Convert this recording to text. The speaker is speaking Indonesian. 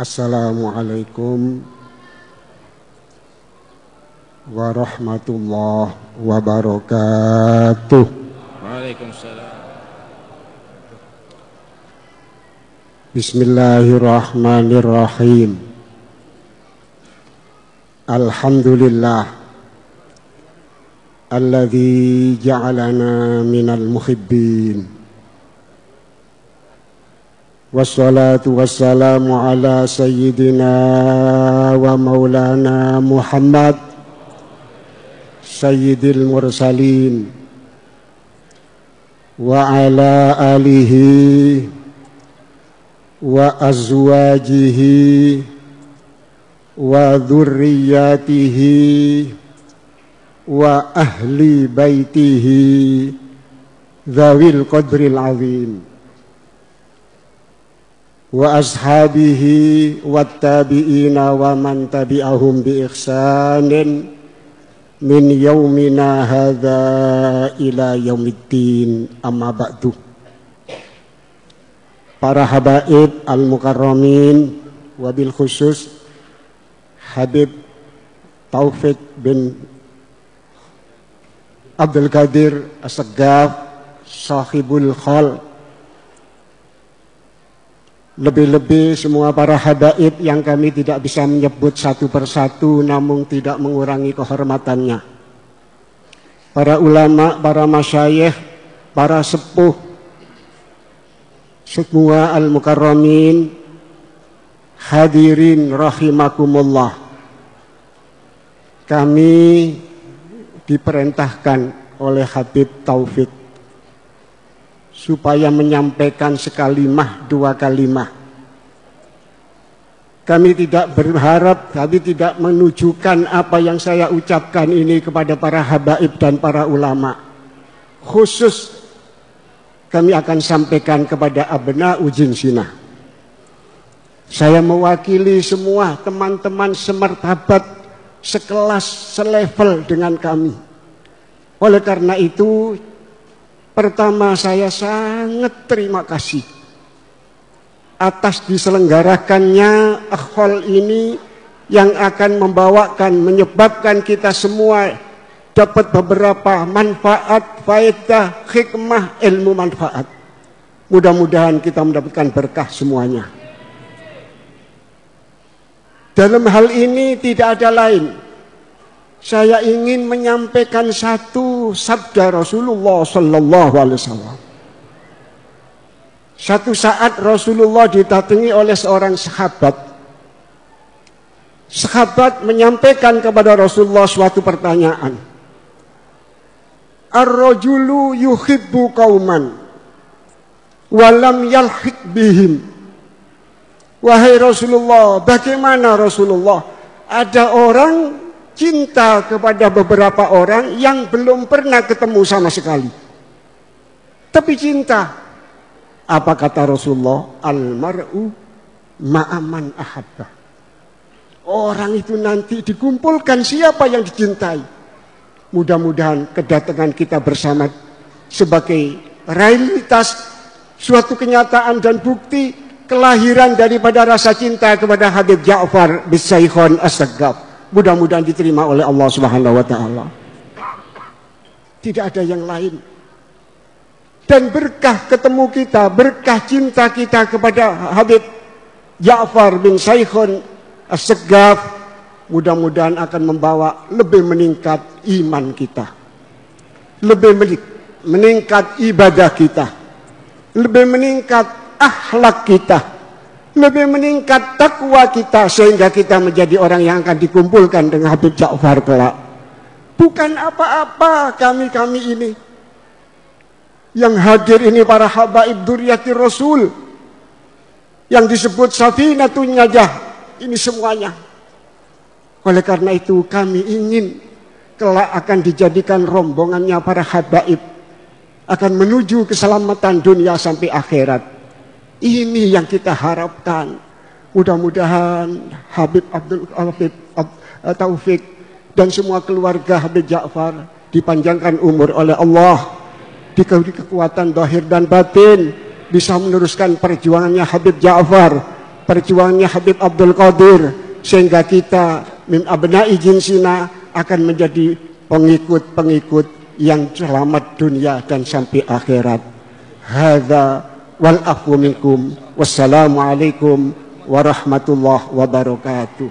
Assalamualaikum warahmatullahi wabarakatuh. Waalaikumsalam. Bismillahirrahmanirrahim. Alhamdulillah alladzi ja'alana minal muhibbin. Wassalatu wassalamu ala sayyidina wa maulana Muhammad sayyidil mursalin wa ala alihi wa azwajihi wa dhurriyyatihi wa wattabi'ina wa man tabi'ahum bi ihsanin min yaumina hadza ila yaumiddin. Amma ba'du. Para habaib al-mukarramin wabil khusus Habib Taufik bin Abdul Qadir Asegaf Sahibul Khal lebih-lebih semua para habaib yang kami tidak bisa menyebut satu persatu namun tidak mengurangi kehormatannya. Para ulama, para masyayikh, para sepuh semua al-mukarramin hadirin rahimakumullah. Kami diperintahkan oleh Habib Taufik supaya menyampaikan sekalimah dua kalimah. Kami tidak berharap, kami tidak menunjukkan apa yang saya ucapkan ini kepada para habaib dan para ulama. Khusus kami akan sampaikan kepada abna ujin sina. Saya mewakili semua teman-teman semertabat sekelas, selevel dengan kami. Oleh karena itu, pertama saya sangat terima kasih atas diselenggarakannya akhol ini yang akan membawakan, menyebabkan kita semua dapat beberapa manfaat, faedah, hikmah, ilmu manfaat. Mudah-mudahan kita mendapatkan berkah semuanya. Dalam hal ini tidak ada lain. Saya ingin menyampaikan satu sabda Rasulullah Sallallahu Alaihi Wasallam. Satu saat Rasulullah didatangi oleh seorang sahabat. Sahabat menyampaikan kepada Rasulullah suatu pertanyaan. Ar-rajulu yuhibbu qauman walam yalhik bihim Wahai Rasulullah, bagaimana Rasulullah? Ada orang cinta kepada beberapa orang yang belum pernah ketemu sama sekali. Tapi cinta. Apa kata Rasulullah? Almar'u ma'aman ahabba. Orang itu nanti dikumpulkan siapa yang dicintai. Mudah-mudahan kedatangan kita bersama sebagai realitas suatu kenyataan dan bukti kelahiran daripada rasa cinta kepada Habib Ja'far bin Saikhon as Mudah-mudahan diterima oleh Allah Subhanahu wa taala. Tidak ada yang lain. Dan berkah ketemu kita, berkah cinta kita kepada Habib Ja'far bin Saikhon as mudah-mudahan akan membawa lebih meningkat iman kita. Lebih meningkat ibadah kita. Lebih meningkat akhlak kita, lebih meningkat takwa kita sehingga kita menjadi orang yang akan dikumpulkan dengan Habib Ja'far kelak. Bukan apa-apa kami-kami ini. Yang hadir ini para habaib duriati Rasul. Yang disebut Safinatun Najah. Ini semuanya. Oleh karena itu kami ingin kelak akan dijadikan rombongannya para habaib. Akan menuju keselamatan dunia sampai akhirat. Ini yang kita harapkan. Mudah-mudahan Habib Abdul Habib uh, Taufik dan semua keluarga Habib Ja'far dipanjangkan umur oleh Allah. Diberi kekuatan dohir dan batin bisa meneruskan perjuangannya Habib Ja'far perjuangannya Habib Abdul Qadir sehingga kita min abna'i jinsina akan menjadi pengikut-pengikut yang selamat dunia dan sampai akhirat. Hadza والعفو منكم والسلام عليكم ورحمة الله وبركاته.